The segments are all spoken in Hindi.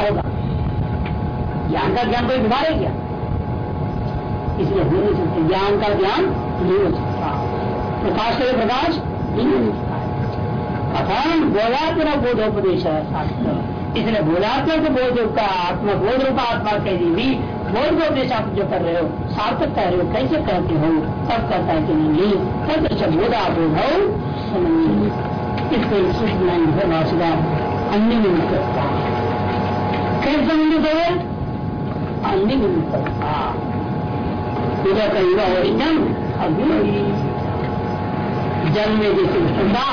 होगा। ज्ञान का ज्ञान कोई बिगाड़े क्या इसलिए हो नहीं सकते ज्ञान का ज्ञान नहीं हो सकता। प्रकाश का प्रकाश नहीं हो सकता। कथन बोधात्मक बोधोपदेश है। शास्त्र इसलिए बोधात्मक बोध का आत्मा, बोध रूप आत्मा कह दी भी बोध को उपदेश आप जो कर रहे हो, सार्थक कह रहे हो, कैसे कहते हो, तब कहता है कि नहीं तब तो बोधा बोध हो इसको सूचना है, भाषा अन्य निमित्त कैसे संबंधित हो अन्य निमित्त पूजा कहेगा ओरिजन अग्नि में जैसे ठंडा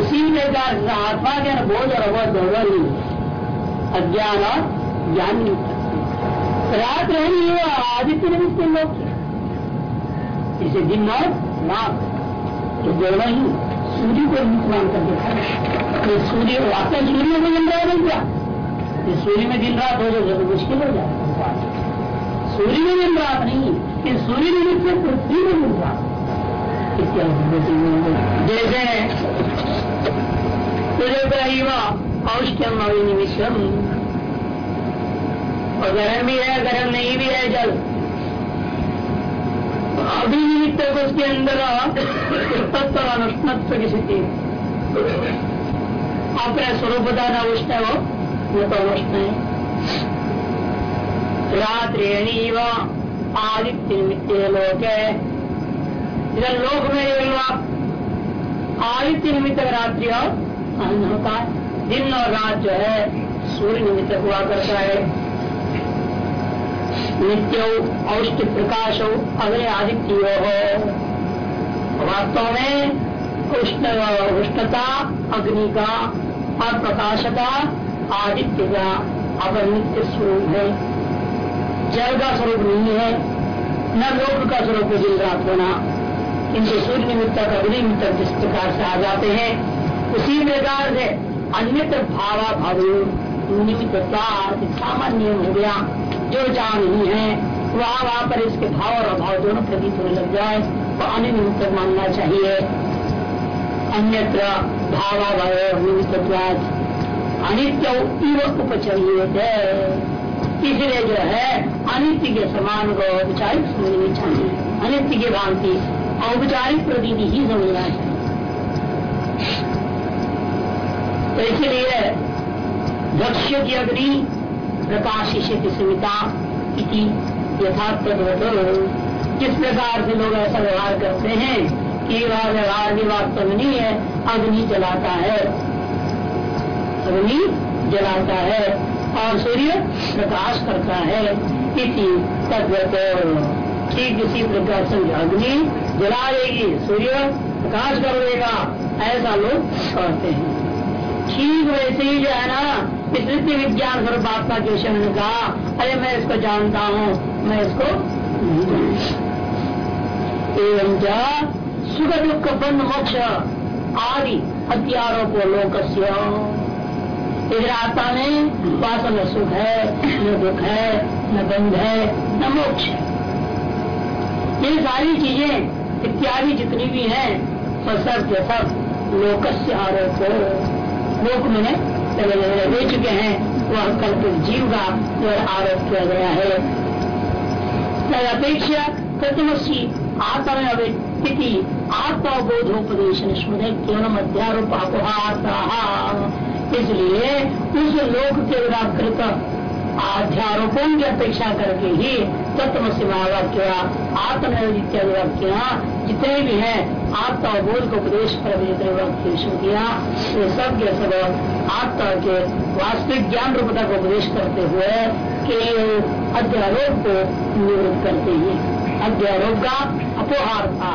उसी प्रकार से आत्मा के बोध और अवध दोनों ही अज्ञान और ज्ञान रात रहनी हुआ आदित्य निमित्त लोग जैसे दिन और रात तो दोनों ही सूर्य को मान कर देखा तो सूर्य वास्तव सूर्य में दिन रहा नहीं क्या सूर्य में दिन रात हो जाए तो मुश्किल हो जाए। सूर्य में दिन रात नहीं कि सूर्य निमित्त से पृथ्वी में दिन रात जैसे औष्टम अविनिमिषम। और गर्म भी है, गर्म नहीं भी है जल। अभिनिमित्त उसके अंदर तत्व अनुष्णत्व की स्थिति अपने स्वरूप न उष्ण हो, वो तो अनुष्ण है। रात्रि आदित्य निमित्त लोक है इधर लोक में लोग आदित्य निमित्त रात्रि और अन्न होता है दिन और रात जो है, सूर्य निमित्त हुआ करता है। नित्यो औष्ट प्रकाश हो अग्नि आदित्य हो वास्तव में उष्ण, उष्णता अग्नि का और प्रकाशता आदित्य का अगर नित्य स्वरूप है। जल का स्वरूप नहीं है, न लोक का स्वरूप दिन रात होना। इनके सूर्य निमित्त अग्नि निमित्त जिस प्रकार से आ जाते हैं, उसी प्रकार से अन्यत्र भावा भाव निमित्तता, सामान्य हो गया। जो जहाँ नहीं है, वहाँ वहाँ पर इसके भाव और अभाव दोनों प्रतीत होने लग जाए तो अन्य निमित्त मानना चाहिए। अन्यत्र भावा भाव निमित्त अनित्य उपचर्य इसलिए जो है, अनित्य के समान को औपचारिक समझनी चाहिए। अनित्य की भांति औपचारिक प्रतीति ही समझना चाहिए। तो इसलिए भक्ष्य की अग्नि प्रकाशित स्मिता इति यथार्थ किस प्रकार से लोग ऐसा व्यवहार करते हैं? कि वह व्यवहार भी वास्तव में नहीं है, अग्नि जलाता है। अग्नि जलाता है और सूर्य प्रकाश करता है तद्वत। ठीक इसी प्रकार से अग्नि जला देगी, सूर्य प्रकाश कर देगा, ऐसा लोग कहते हैं। ठीक वैसे ही जो है ना नित्य विज्ञान स्वरूप आत्मा के विषय ने कहा अरे मैं इसको जानता हूँ, मैं इसको एवं सुख दुख बंध मोक्ष आदि हथियारों को लोक इधर आत्मा में वास्तव में सुख है, न दुख है, न बंध है, न मोक्ष। ये सारी चीज़ें इत्यादि जितनी भी हैं सब के सब लोकस्य आरोप। लोक में दे चुके हैं। वह कल्पित जीव का जो आरोप किया गया है। अपेक्षा कृतमसी आत्मा स्थिति आत्मबोधोपदेश केवल अध्यारोप इसलिए उस लोक के विराकृत अध्यारोपों की अपेक्षा करके ही तत्व वाक्य आत्मनित्य वाक्य जितने भी हैं आत्मबोध को उपदेश पर वाक्य किया। सब के सब आत्मा के वास्तविक ज्ञान रूपता को उपदेश करते हुए केवल अध्यारोप को निवृत्त करते ही। अध्यारोप का अपोहार था।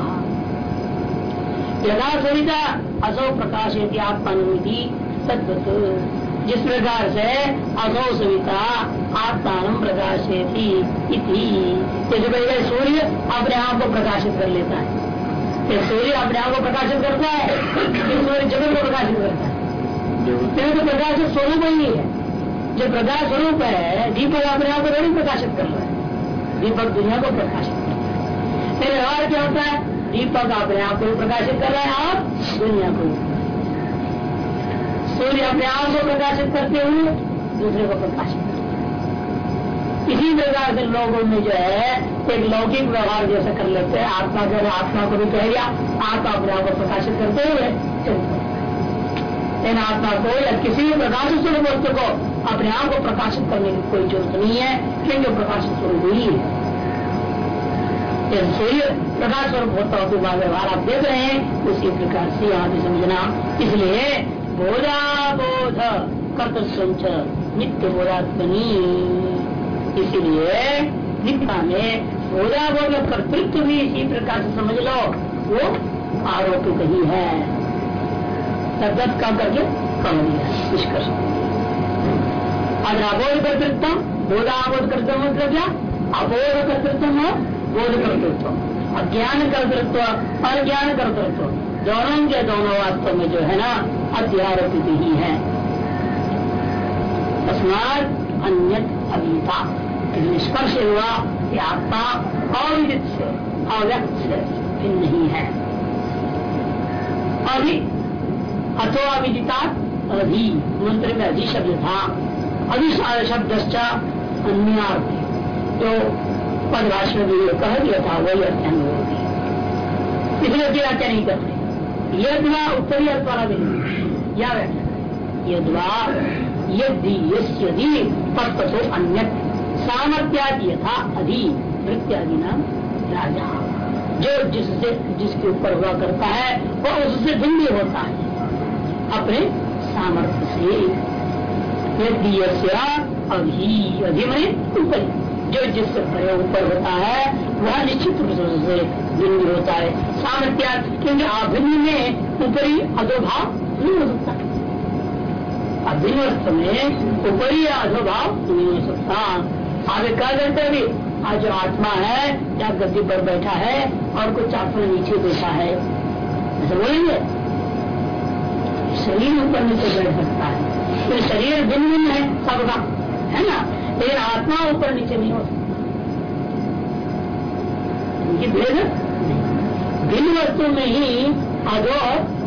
यदा सविता असो प्रकाश यदि आत्मानुमिति सद्वत। जिस प्रकार से असो सविता आत्मान प्रकाश जैसे कहेगा सूर्य अपने आप को प्रकाशित कर लेता है। सूर्य अपने आप को प्रकाशित करता है सूर्य जगत को प्रकाशित करता है। तो प्रकाश स्वरूप ही है। जो प्रकाश स्वरूप है दीपक अपने आप को थोड़ी प्रकाशित कर रहा है। दीपक दुनिया को प्रकाशित कर रहा है व्यवहार क्या होता है? दीपक अपने आप को प्रकाशित कर रहा है आप दुनिया को सूर्य अपने आप को प्रकाशित करते हुए दूसरे को प्रकाशित करते इसी प्रकार से लोगों में जो है, एक लौकिक व्यवहार जैसे कर लेते हैं। आत्मा कर आत्मा को भी कह दिया। आत्मा अपने आप को प्रकाशित करते हुए इन आत्मा को या किसी भी प्रकाश स्वरूप वस्तु को अपने आप को प्रकाशित करने की कोई ज़रूरत नहीं है, क्योंकि प्रकाशित स्वरूप ही है। सूर्य प्रकाश स्वरूप होता हुआ व्यवहार आप देख रहे हैं, उसी प्रकार से यहाँ समझना। इसलिए बोधा बोध कर्तव्य नित्य बोधात्मनी इसीलिए नित्या में बोधा बोध कर्तृत्व भी इसी प्रकार से समझ लो, वो आरोपित ही है। तद्गत का करके कम लिया निष्कर्ष। अबोध कर्तृत्व बोधाबोध कर्तव्य मतलब क्या? अबोध कर्तृत्व बोध कर्तृत्व अज्ञान कर्तृत्व अज्ञान कर्तृत्व। दोनों के दोनों वास्तव में जो है ना अध्यारोपित ही है। तस्मात अन्य अभिता। निष्कर्ष हुआ कि आत्मा अविदित से, अव्यक्त से भिन्न नहीं है। अभी अथो अविदिता अधि मंत्र में अधि शब्द था। अधि शब्द अन्यार्थ। जो पदभाष में कह दिया था, वही अध्ययन होगी इसलिए व्याख्या नहीं करते। यदवा उत्तरी अर्थ वाला या यदि यदि तत्व अन्य सामर्थ्यादि यथा अधि नृत्यादि नाम राजा। जो जिससे, जिसके ऊपर हुआ करता है वो उससे भिन्न होता है। अपने सामर्थ्य से। यदि अभी अधिमय ऊपर। जो जिससे परे ऊपर होता है, वह निश्चित रूप से भिन्न होता है। सामर्थ्य, क्योंकि अभिन्न में ऊपरी अधोभाव नहीं हो सकता। अभिन्न में ऊपरी अधोभाव नहीं हो सकता। आगे कह देते भी आज जो आत्मा है, या गद्दी पर बैठा है, और कुछ आत्मा नीचे बैठा है। ऐसा बोलेंगे? शरीर ऊपर नीचे बैठ सकता है। तो शरीर भिन्न भिन्न है, सबका। है ना? लेकिन आत्मा ऊपर नीचे नहीं हो सकता भेद भिन्न वस्तु में ही अधो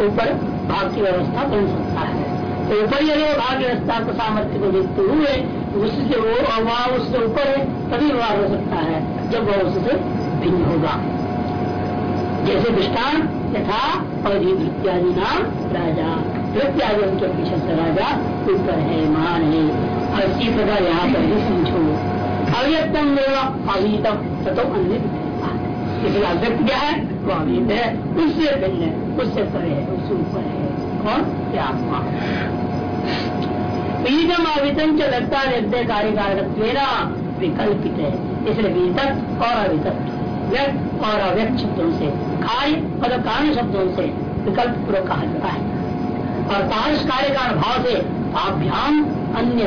ऊपर भाग की व्यवस्था बन सकता है। तो ऊपर अधो भाग व्यवस्था को सामर्थ्य को देखते हुए उससे वो वहाँ उससे ऊपर है, तभी व्यवहार हो सकता है, जब वह उससे भिन्न होगा। जैसे दृष्टान यथा अवधि इत्यादि नाम राजा। इत्यादि उनके पीछे से राजा ऊपर है, महान है। इसी प्रकार यहाँ पर भी समझो अव्यक्तम अवीतम तो अन्य इसलिए अव्यक्त क्या है वो अवीत है उससे भिन्न है उससे परे है उससे ऊपर है कौन क्या आत्मा बीजम अवितम च लगता व्यक्ति कार्य कारण विकल्पित है इसलिए बीतक और अवितक व्यक्त और अव्यक्त शब्दों से कार्य और कारण शब्दों से विकल्प पूर्वक कहा जाता है। और तारस कार्य का भाव से अभ्याम अन्य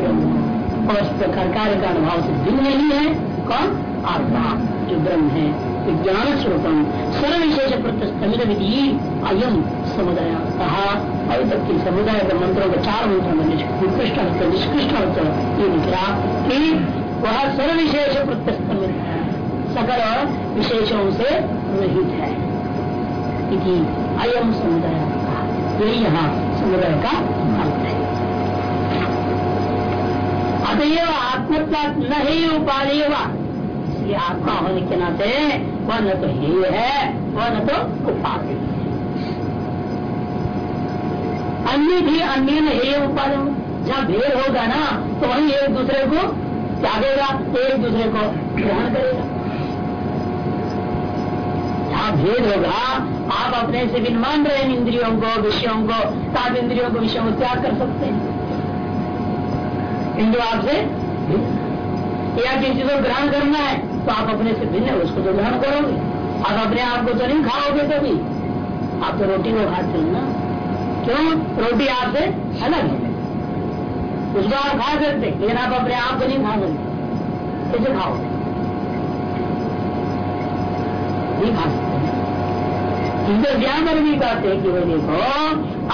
और प्रकार कार्य का भाव से भिन्न नहीं है। कौन? आत्मा, जो ब्रह्म है। विज्ञान स्वरूपम सर्व विशेष प्रतिष्ठित विधि, अयम समुदाय। कहा अभी तक की समुदाय के मंत्रों का चार मंत्रों में निष्कृष्ट अर्थ निष्कृष्ट अर्थ ये निकला कि वह सर्व विशेष प्रतिष्ठित है। सकल विशेषों से रहित है। अयम समुदाय। यही यहाँ समुदाय का अर्थ अतएव न ही उपाधि ये आत्मा होने के नाते वह न तो ही है, वह न तो उपाधि अन्य भी अन्य न हे उपाधि जहाँ भेद होगा ना तो वही एक दूसरे को त्यागेगा, एक दूसरे को ग्रहण करेगा। जहाँ भेद होगा, आप अपने से भी मान रहे हैं इंद्रियों को, विषयों को तो आप इंद्रियों को, विषयों को त्याग कर सकते हैं। हिंदू आपसे या किसी को ग्रहण करना है तो आप अपने से भिन्न उसको तो ग्रहण करोगे। आप अपने आप को तो नहीं खाओगे कभी। आप तो रोटी को खाते हो ना। क्यों? रोटी आपसे अलग है। उसको आप खा सकते लेकिन आप अपने आप को नहीं खा सकते। कैसे खाओगे? नहीं खा सकते। इधर ज्ञान भी कहते हैं कि वो देखो,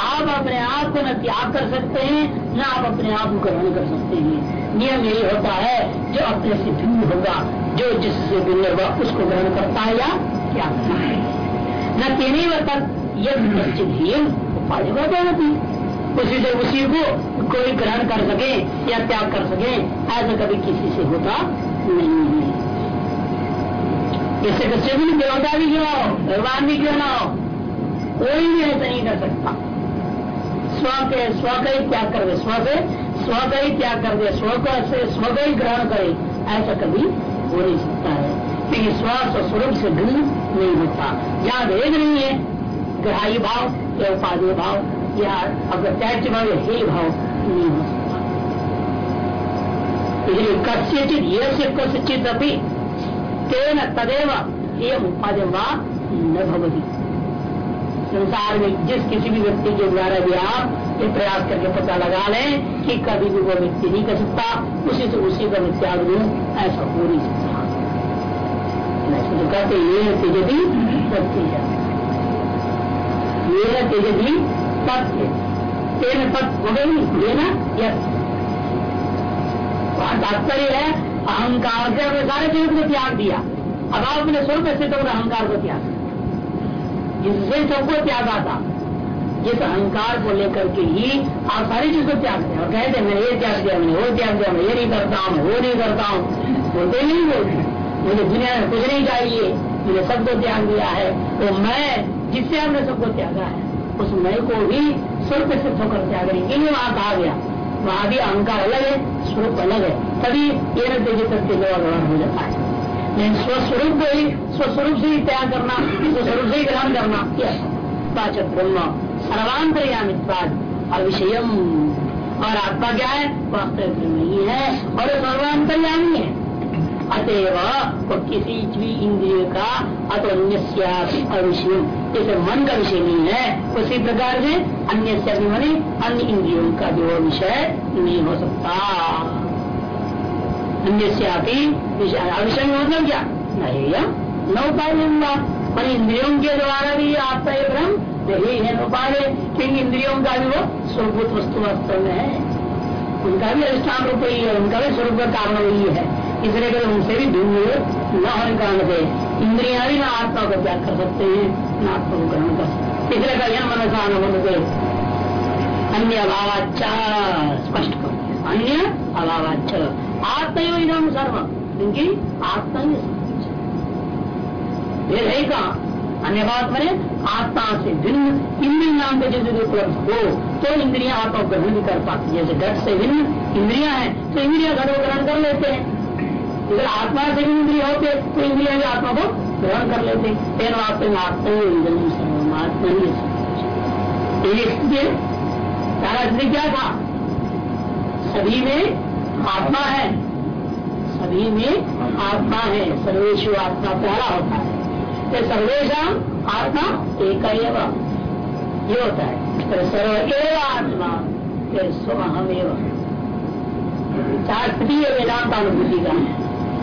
आप अपने आप को न त्याग कर सकते हैं, न आप अपने आप को ग्रहण कर सकते हैं। नियम यही होता है, जो अपने से भिन्न होगा, जो जिससे भिन्न होगा, उसको ग्रहण करता है या क्या करता है। न तेने तक यह होती उसी से उसी को कोई ग्रहण कर सके या त्याग कर सके, ऐसा कभी किसी से होता नहीं है। इससे किसी भी देवता भी क्यों हो? भगवान भी क्यों ना हो? कोई भी ऐसा नहीं कर सकता। स्व के, स्व का ही त्याग कर दे, स्व से, स्व का ही त्याग कर दे, स्व का से स्व का ही ग्रहण करे। ऐसा कभी हो नहीं सकता है। क्योंकि स्व स्वस्वरूप से भिन्न नहीं होता। यहाँ भेद नहीं है। ग्राही भाव, या उपाधि भाव, या अगर त्याग भाव, या हे भाव नहीं हो सकता। इसलिए कस्यचित, ये से कस्यचित अभी तेन तदेव एवं उपाधि न भवती। संसार में जिस किसी भी व्यक्ति के द्वारा भी आप ये प्रयास करके पता लगा लें कि कभी भी वो व्यक्ति नहीं कर सकता, उसी से उसी का त्याग दूँ ऐसा हो नहीं सकता। तो कहते ये तेजती सत्य है। ये तेजती तथ्य तेन तत् हो गई, ये ना? यस। तात्पर्य है अहंकार से अपने सारे चीज़ को त्याग दिया। अब अपने स्वरूप स्थित तो अहंकार को त्याग जिससे सबको त्यागा था, जिस अहंकार को लेकर के ही आप सारी चीज़ को त्याग दें और कहते मैंने ये त्याग दिया, मैंने वो त्याग दिया, मैं ये नहीं करता हूँ वो नहीं करता हूँ। बोलते नहीं बोलते। मुझे दुनिया में कुछ नहीं चाहिए। मैंने सबको त्याग दिया है। तो मैं, जिससे आपने सबको त्यागा है, उस मैं को भी स्वरूप से होकर त्याग रही वहाँ कहा गया। वहाँ भी अहंकार अलग है, स्वरूप अलग है। तभी ये न सत्य जो व्यवहार हो जाता है। लेकिन स्वस्वरूप को ही, स्वस्वरूप से ही त्याग करना, स्वस्वरूप से ही ग्रहण करना पाचक ब्रह्म सर्वांतरियामित्वाद अविषयम। और आत्मा क्या है? वास्तविक नहीं है और सर्वांतरियामी है। अतएव वो किसी भी इंद्रिय का अत अन्य अविषय जैसे मन का विषय नहीं है, उसी प्रकार से अन्य भी मने अन्य इंद्रियों का जो विषय नहीं हो सकता। अन्य विषय, अविषय मतलब क्या? नहीं न उपाय मन इंद्रियों के द्वारा भी आपका ये भ्रम यही है उपाय। क्योंकि इंद्रियों का भी वो स्वरूप वस्तु वास्तव में है। उनका भी अधिष्ठान रूप ही है, उनका भी स्वरूप कारण वही है। इसलिए अगर उनसे भी भिन्न न होने कारण से। इंद्रिया भी ना आत्मा को त्याग कर सकते हैं, न आत्मा को ग्रहण कर सकते इसलिए का यह मनसा न से अन्य अभावाचा स्पष्ट कर। अन्य अभावाच आत्मा इधम सर्व। क्योंकि आत्मा ही फिर है कहा? अन्य बात मैंने आत्मा से भिन्न। इंद्रिय नाम के यदि उपलब्ध हो तो इंद्रिया आत्मा ग्रहण भी कर पाती जैसे घट से भिन्न इंद्रिया है तो इंद्रिया घट को ग्रहण कर लेते हैं। अगर आत्मा से भी इंद्रिय होते तो इंद्रिया भी आत्मा को ग्रहण कर लेते। तेन वास्तव में आत्मा ही आत्मा ही स्थिति सारा स्थिति क्या था? सभी में आत्मा है। सभी में आत्मा है। सर्वेशु आत्मा प्यारा होता है। तो सर्वेशा आत्मा एक ये होता है। सर्व एवं आत्मा स्वहम एवं चार स्थिति वेदांत अनुभूति का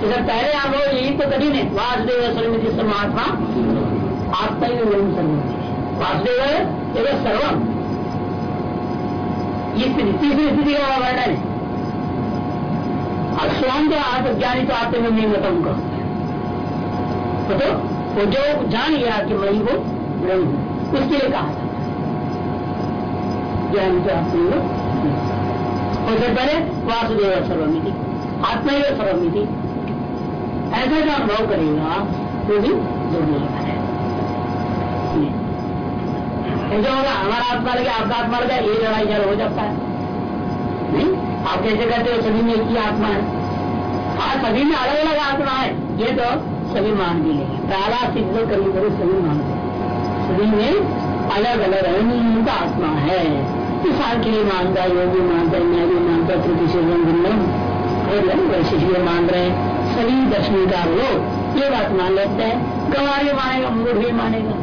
जैसे पहले आप लोग यही तो कठिन है वासुदेव सर्वमिति समात्मा। आत्मा ही वरुण सर्व वासुदेव एवं सर्वम। ये तीसरी स्थिति का वर्णन है और स्वयं जो आत्म ज्ञानी तो आत्म में नहीं मतम का तो वो जो जान गया कि मैं वो ब्रह्म उसके लिए कहा जाता ज्ञान तो आत्म उससे पहले वासुदेव सर्वमिति। आत्मा ही सर्वमिति। ऐसा जो अनुभव करेगा, वो भी दुर्लभ है। जो होगा, हमारा आत्मा लगे आपका आत्मा लगे ये लड़ाई झगड़ा हो जाता है। नहीं, आप कैसे कहते हो, सभी में एक ही आत्मा है? हाँ सभी में अलग अलग आत्मा है। ये तो सभी मान भी लेंगे। पहला सिद्ध कभी कभी सभी मानते सभी में अलग अलग अनंत आत्मा है। सांख्य मानता है योगी मानता मैं भी मानता त्रुटि से वैसे ही मान रहे हैं। दर्शनकार लोग, ये बात मान लेते हैं। गंवार भी मानेगा मूढ़ भी मानेगा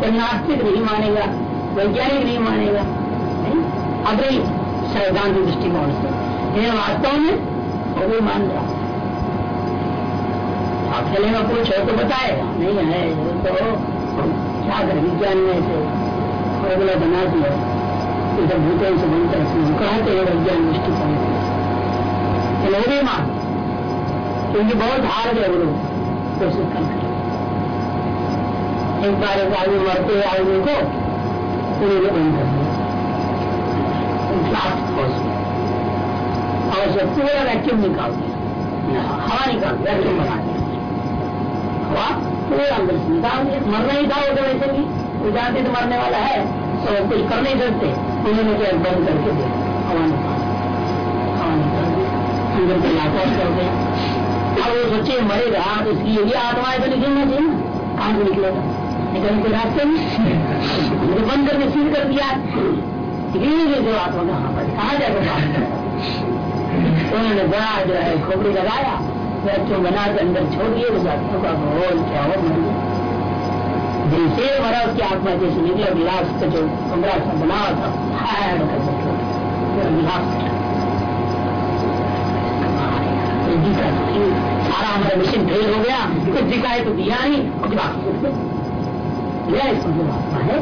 कोई नास्तिक नहीं मानेगा, वैज्ञानिक नहीं मानेगा अभी सैद्धांत दृष्टिकोण से। लेकिन वास्तव में वो भी मान रहा आप चलेगा पूछो तो बताएगा। नहीं है तो क्या कर, विज्ञान में से फॉर्मूला बना दिया। इधर भूतों से बनता है कहते हैं विज्ञान दृष्टिकोण से। मान। क्योंकि बहुत हार गए वो लोग कोशिश करना एक बार एक आदमी मरते हुए आदमी को पूरे बंद कर दिया। और पूरा वैक्यूम निकाल दिया। हवा निकाल दिया वैक्यूम बना दिया। हवा पूरा अंदर से निकाल दिया। मरना ही था वो तो वैसे भी। वो जानते तो मरने वाला है। तो कुछ कर नहीं सकते। उन्होंने क्या बंद करके दिया। हवा निकाल हवा निकाल दिया। अंदर से लाकआउट कर दिया। अब वो सोचे मरेगा तो इसकी यही आत्माएँ तो निकलना चाहिए ना से निकलेगा। निकलने के रास्ते में तो बंद करके सील कर दिया। धीरे जो आत्मा कहाँ पर कहाँ जाएगा उन्होंने बड़ा जो है, खोपड़ी लगाया। वैक्यूम बना के अंदर छोड़ दिए उस आत्मा का भगवान क्या हो मर जैसे मरा उसकी आत्मा जैसे निकला, गिलास का जो कमरा सा बना था। गिलास। सारा हमारा मिशन फेल हो गया, कुछ दिखाए तो दिया नहीं और गिलास दिया इसको आत्मा है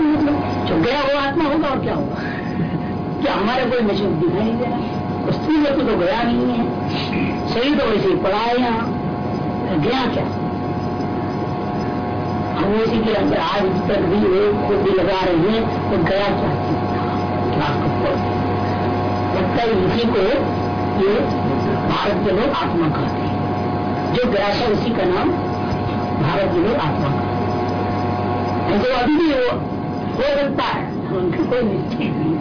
मतलब जो गया वो आत्मा होगा और क्या होगा? क्या हमारे कोई मशीन दिखाई नहीं दे रहा? स्त्री व्यक्ति तो गया नहीं है। सही तो वैसे ही पड़ा है यहाँ। गया क्या? हम उसी के अंदर आज तक भी वो खुद भी लगा रहे हैं तो गया क्या? लगता है इसी को ये भारत के लोग आत्मा कहते हैं। जो था उसी का नाम भारत के लोग आत्मा कहते हैं। तो अभी भी वो हो सकता है, उनका कोई निश्चित नहीं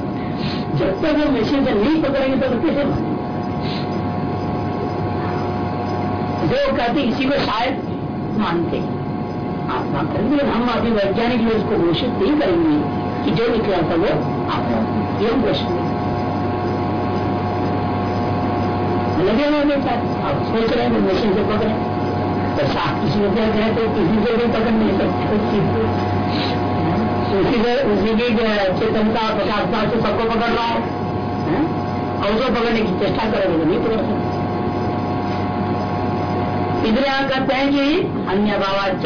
जब तक वो से नहीं पकड़ेंगे तो कैसे जो कहते इसी को शायद मानते आत्मा करेंगे हम अभी वैज्ञानिक लोग उसको घोषित नहीं करेंगे कि जो निकला था वो आत्मा। ये प्रश्न लगे हुए बेचारे आप सोच रहे हैं मशीन से पकड़े। तो साफ़ किसी को क्या कहे तो किसी से भी पकड़ नहीं सकते उसी से उसी की चेतनता प्रकाशता से सबको पकड़ रहा है। और उसको पकड़ने की चेष्टा करोगे तो नहीं पकड़ सकते। इधर यहाँ कहते हैं कि अन्य भावाच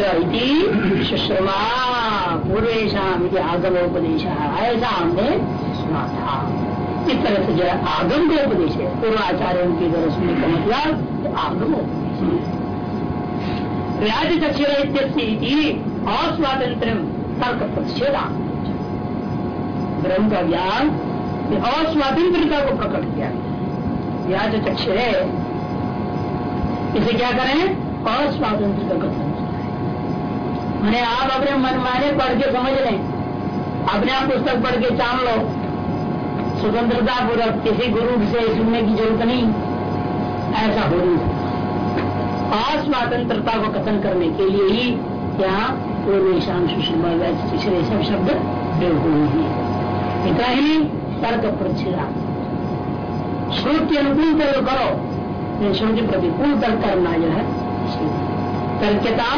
पूर्वेशम आगम उपदेश ऐसा हमने सुना था। इस तरह से जो है आगम के उपदेश है। पूर्वाचार्यों की तरह सुनने का मतलब आगम उपदेश व्याज दक्षिण अस्वातंत्र तर्क प्रतिषेधा ब्रह्म का ज्ञान अस्वातंत्रता को प्रकट किया। व्याज चक्ष इसे क्या करें? अस्वातंत्र का कथन मैंने आप अपने मन माने पढ़ के समझ लें। अपने आप पुस्तक पढ़ के जान लो। स्वतंत्रता पूर्वक किसी गुरु से सुनने की ज़रूरत नहीं। ऐसा हो नहीं अस्वातंत्रता को कथन करने के लिए ही यहाँ पूर्व ईशान सुषमा सब शब्द प्रयोग हैं। इतना ही, तर्क प्रच्छेदा श्रुति अनुकूल तर्क करो। श्रुति प्रतिकूल तर्क करना जो है। तर्कता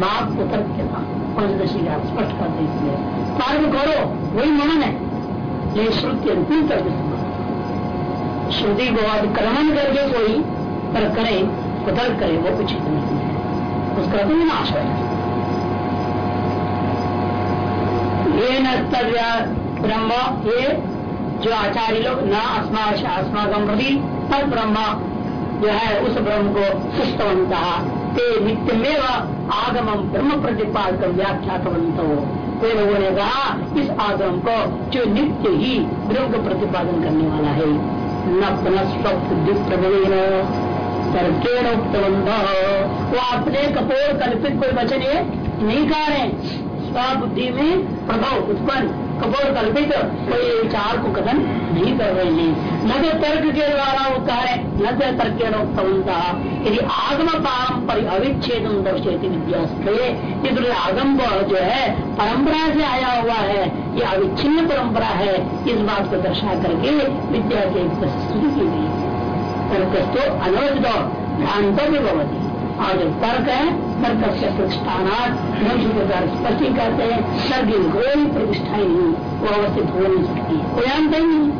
माप को तर्कता पंचदशी का स्पष्ट करते इसलिए तर्क करो, वही मान है। ये श्रुति अनुकूल तर्क श्रुति को अतिक्रमण करके कोई, पर करे तर्क करे, वो उचित नहीं है। उसका तो विनाश है। ये न ब्रह्म, ये जो आचार्य लोग न अस्मा अस्माकम प्रति तद ब्रह्म जो है, उस ब्रह्म को पुष्टवंत। ते नित्यमेव आगम ब्रह्म प्रतिपाद कर व्याख्यातवंत हो कोई लोगों ने कहा इस आगम को जो नित्य ही ब्रह्म का प्रतिपादन करने वाला है, न वो अपने कपोर कल्पित कोई वचन ये नहीं कह रहे बुद्धि में प्रभाव उत्पन्न कपोर कल्पित कोई विचार को कथन नहीं कर रहे हैं। न तो तर्क के द्वारा वो कह रहे न तो तर्क के यदि आगम पारंपरिक अविच्छेद विद्या आगम जो है, परंपरा से आया हुआ है, ये अविच्छिन्न परंपरा है, इस बात को दर्शा करके विद्या के प्रस्तुति की गई। तर्क तो अनवधित भ्रांत भी भवती। और जो तर्क है, तर्क से प्रतिष्ठानाथ मनुष्य के स्पष्ट कहते हैं की कोई प्रतिष्ठा ही नहीं, वो अवस्थित हो नहीं सकती। कोई अंत नहीं।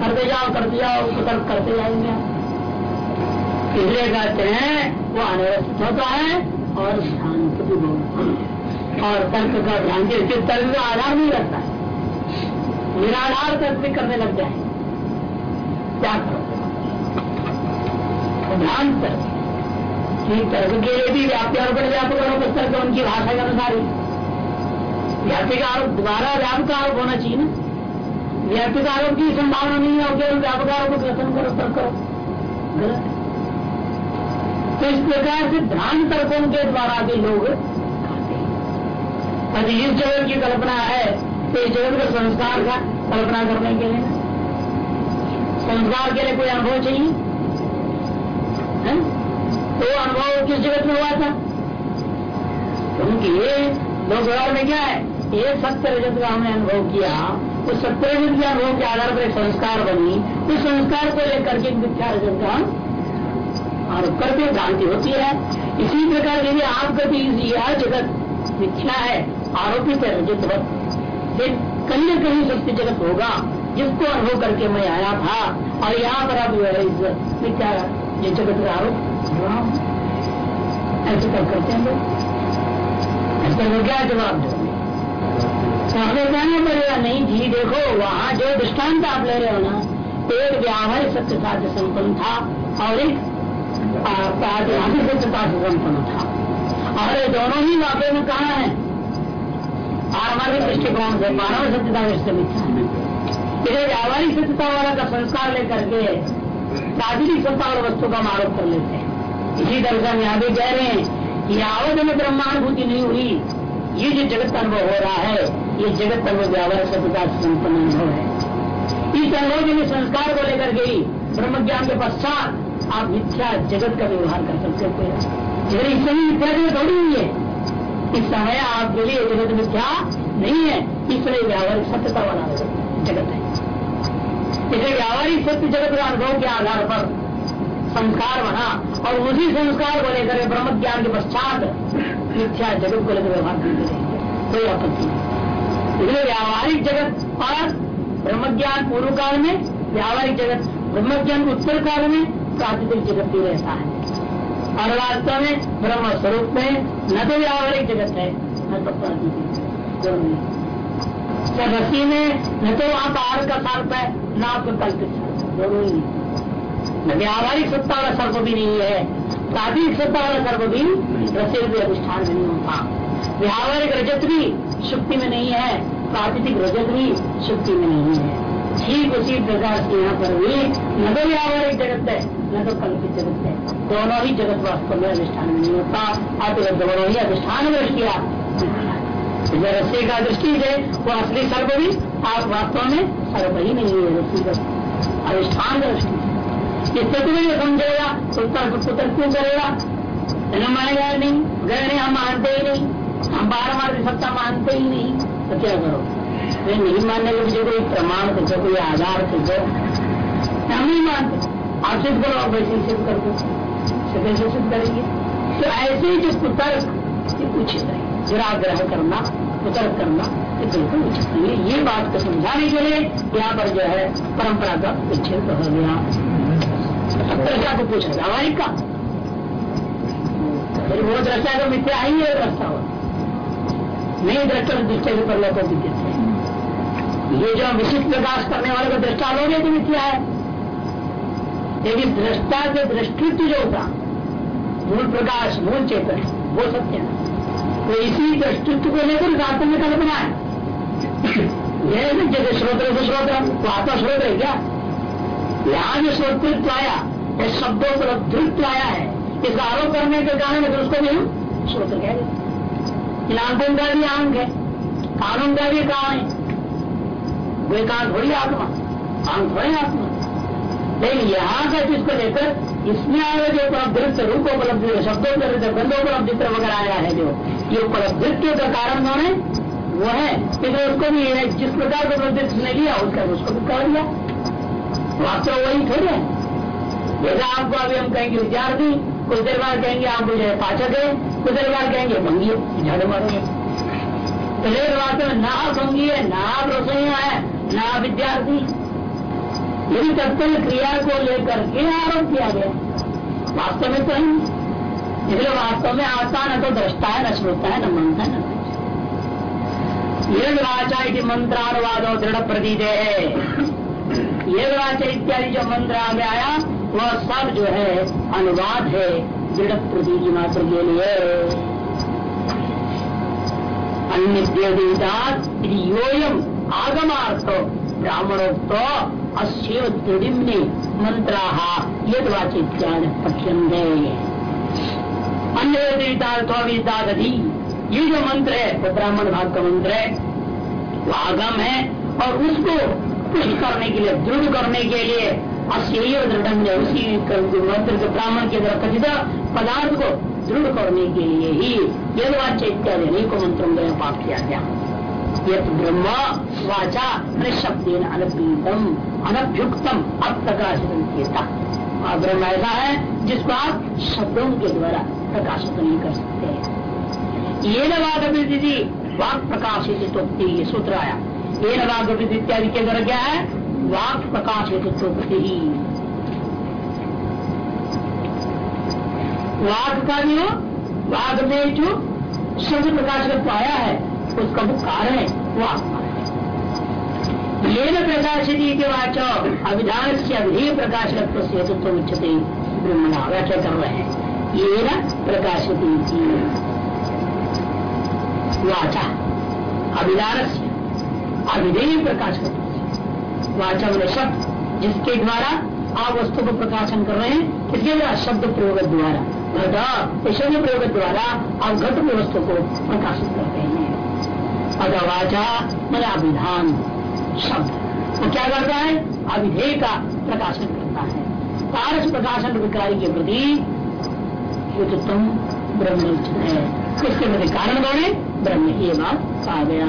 करते जाओ करते जाओ तर्क करते जाएँगे। इसलिए कहते हैं, वो अनवस्थित होता है और शांत भी बहुत और तर्क का ध्यान के तर्क का आधार नहीं रखता है। निराधार तर्क भी करने लग जाए। क्या करो ध्यान तर्क। कि तर्क के लिए भी व्याप्यारोपण व्यापक पुस्तक उनकी भाषा के अनुसार ही। व्यापिक आरोप दोबारा व्यापक आरोप होना चाहिए ना। व्यापक आरोप की संभावना नहीं है केवल व्यापक आरोप को खत्म करो, तर्क करो। गलत तो इस प्रकार से ध्यान तर्कों के द्वारा भी लोग इस जगत की कल्पना है तो इस जगत का संस्कार का कल्पना करने के लिए। संस्कार के लिए कोई अनुभव चाहिए? तो अनुभव किस जगत में हुआ था? क्योंकि दो व्यवहार में क्या है? ये सत्य रजत का हमने अनुभव किया उस सत्य रजत के अनुभव के आधार पर संस्कार बनी। उस संस्कार को लेकर के मिथ्या रजत का आरोप करके भ्रांति होती है। इसी प्रकार यदि आप कहते यह जगत मिथ्या है, आरोपित है, रजत फिर कहीं न कहीं सत्य जगत होगा, जिसको अनुभव करके मैं आया था, और यहाँ पर अब मिथ्या ये जगत का आरोप ऐसे कर करते हैं लोग। ऐसे लोग क्या जवाब दो। तो हमें कहना पड़ेगा, नहीं जी, देखो, वहाँ जो दृष्टांत आप ले रहे हो ना, एक व्यावहारिक सत्य साध्य संपन्न था, और एक संपन्न था और ये दोनों ही वाकई में कहा है। पारमार्थिक दृष्टिकोण से मानव सत्यता दृष्टि इसे व्यावहारिक सत्यता वाला का संस्कार लेकर के प्राकृतिक सत्ता वाले वस्तु का आरोप कर लेते हैं। इसी हम यहाँ भी कह रहे हैं कि यावत में ब्रह्मानुभूति नहीं हुई। ये जो जगत अनुभव हो रहा है, ये जगत अनुभव व्यावहारिक सत्यता संपन्न अनुभव है। इस अनुभव के लिए संस्कार को लेकर ही ब्रह्म ज्ञान के पश्चात आप मिथ्या जगत का व्यवहार कर सकते थे इस समय मिथ्या जगत थोड़ी हुई है। इस समय आपके लिए जगत मिथ्या नहीं है? इसलिए व्यावहारिक सत्यता वाला जगत है। इसे व्यावहारिक सत्य जगत का अनुभव के आधार पर संस्कार बना और उसी संस्कार को लेकर ब्रह्म ज्ञान के पश्चात मिथ्या जगत को लेकर व्यवहार करते रहेंगे कोई आपत्ति नहीं। इसलिए व्यावहारिक जगत और ब्रह्म ज्ञान पूर्व काल में, व्यावहारिक जगत ब्रह्म ज्ञान उत्तर काल में प्राकृतिक जगत भी रहता है। और वास्तव में ब्रह्म स्वरूप में न तो व्यावहारिक जगत है, न तो प्राकृतिक में। न तो वहाँ पहाड़ का सर्प है, न आपको कल्पित सर्प दोनों ही न व्यावहारिक सत्ता वाला सर्प भी नहीं है। प्राकृतिक सत्ता वाला सर्प भी रसी भी अधिष्ठान नहीं होता व्यावहारिक रजत भी शुक्ति में नहीं है। प्राकृतिक रजत भी शुक्ति में नहीं है। ठीक उसी प्रकार से यहाँ पर भी न तो व्यावहारिक जगत है न तो कल्पित जगत है दोनों ही जगत वास्तव में अधिष्ठान नहीं होता आप दोनों ही अधिष्ठान दृष्टिया रस्सी का दृष्टि है वो असली सर्व भी आप वास्तव में सर्व ही नहीं है रस्सी का अधिष्ठान दृष्टि इससे तुम्हें समझेगा तर्क पुत्र क्यों करेगा न मानेगा नहीं गए नहीं हम मानते ही नहीं हम बार बार सत्ता मानते ही नहीं तो क्या करो मैं नहीं मानने के मुझे कोई प्रमाण दो कोई आधार दो हम नहीं मानते। आप सिद्ध करो, आप वैसे सिद्ध कर दो। कैसे सिद्ध करेंगे। तो ऐसे ही जो कुतर्क उचित है निराग्रह करना कुतर्क करना, ये बिल्कुल उचित नहीं है। ये बात को समझाने के लिए यहाँ पर जो है परंपरा का उच्छेद हो गया। दृष्टा को पूछा व्यावहारिक का। वो दृष्टा तो मिथ्या ही है, दृष्टा नहीं दृष्टा दृष्टि के पर लोगों की है ये जो विशिष्ट प्रकाश करने वाले को दृष्टा लोग तो मिथ्या है। लेकिन दृष्टा के दृष्टित्व जो होता, मूल प्रकाश, मूल चेतन, वो सत्य है। तो इसी दृष्टित्व को लेकर शास्त्र में कल्पना है। यह जैसे श्रोत्र से श्रोत्र तो आत्मा श्रोत है क्या? यहाँ जो श्रोतृत्व आया यह शब्दों पर धृत्व आया है, इसका आरोप करने के कारण तो उसको भी हम श्रोत्र कह रहे आँखों आँख है, कानों का भी कान है। वे कान थोड़ी आत्मा आँख थोड़े आत्मा लेकिन यहाँ का जिसको लेकर इसमें आया जो उपलब्धित्व रूप उपलब्धि शब्दों गंधोपलब्धि वगैरह आया है जो, ये उपलब्धित्व का कारण कौन है वो है। इसलिए उसको भी जिस प्रकार का उपलब्धित्व ने लिया, उसका उसको भी कर दिया वास्तव वही थोड़े है। जैसे आपको अभी हम कहेंगे विद्यार्थी, कुछ देर बाद कहेंगे आप मुझे पाचक है, कुछ देर बाद कहेंगे भंगी झाड़ू मारोगे। तो लेकिन वास्तव में ना भंगी है, ना रसोईया है। ना विद्यार्थी। यदि तत्व क्रिया को लेकर के आरोप किया गया। वास्तव में तो नहीं। इसलिए वास्तव में आता न तो दृष्टा है, न श्रोता है, न मनता है, न ये मंत्रानुवाद और दृढ़ प्रतीत है। ये वाचा इत्यादि जो मंत्र आगे आया, वह सब जो है, अनुवाद है दृढ़ प्रतीति मात्र के लिए। अन्य योयम। आगमार्थ। ब्राह्मणोक्त अश्व दृढ़ मंत्रा यद वाचित्याद पठ्यंदे अन्य देवता ये जो मंत्र है वो ब्राह्मण भाग का मंत्र है वो आगम है और उसको पुष्ट करने के लिए, दृढ़ करने के लिए अश्य दृढ़ उसी मंत्र के ब्राह्मण के द्वारा कथित पदार्थ को दृढ़ करने के लिए ही यद वाच्य इत्यादि अनेकों मंत्रों में पाठ किया गया। यद ब्रह्म वाचा शब्द अनपीतम, अनभ्युक्तम अप्रकाशित ब्रह्म ऐसा है जिसको आप शब्दों के द्वारा प्रकाशित नहीं कर सकते। ये नवादी वाक प्रकाशित तो ये सूत्र आया ये नवाग इत्यादि के द्वारा क्या है? वाक प्रकाशित ही वाघ का भी हो वाघ में जो शब्द प्रकाश आया है उसका वो कारण है, वो आत्मा है। ये न प्रकाशित वाच अभिधान से अभिधेय प्रकाशकत्व से हेतुत्व उच्चते ब्रह्मणा व्याख्या कर रहे हैं। ये न प्रकाशित वाचा अभिधान से अभिधेय प्रकाशकत्व वाचा मैंने शब्द, जिसके द्वारा आप वस्तु को प्रकाशन कर रहे हैं, किसके द्वारा? शब्द प्रयोग द्वारा घटा शब्द प्रयोग द्वारा आप घट वस्तु को प्रकाशित करते अगवाचा मैंने अभिधान शब्द वो क्या करता है? अभिधेय का प्रकाशन करता है। पारस प्रकाशन विकारी के प्रति उत्तम ब्रह्म है। इसके प्रति कारण है? ब्रह्म ये बात कहा गया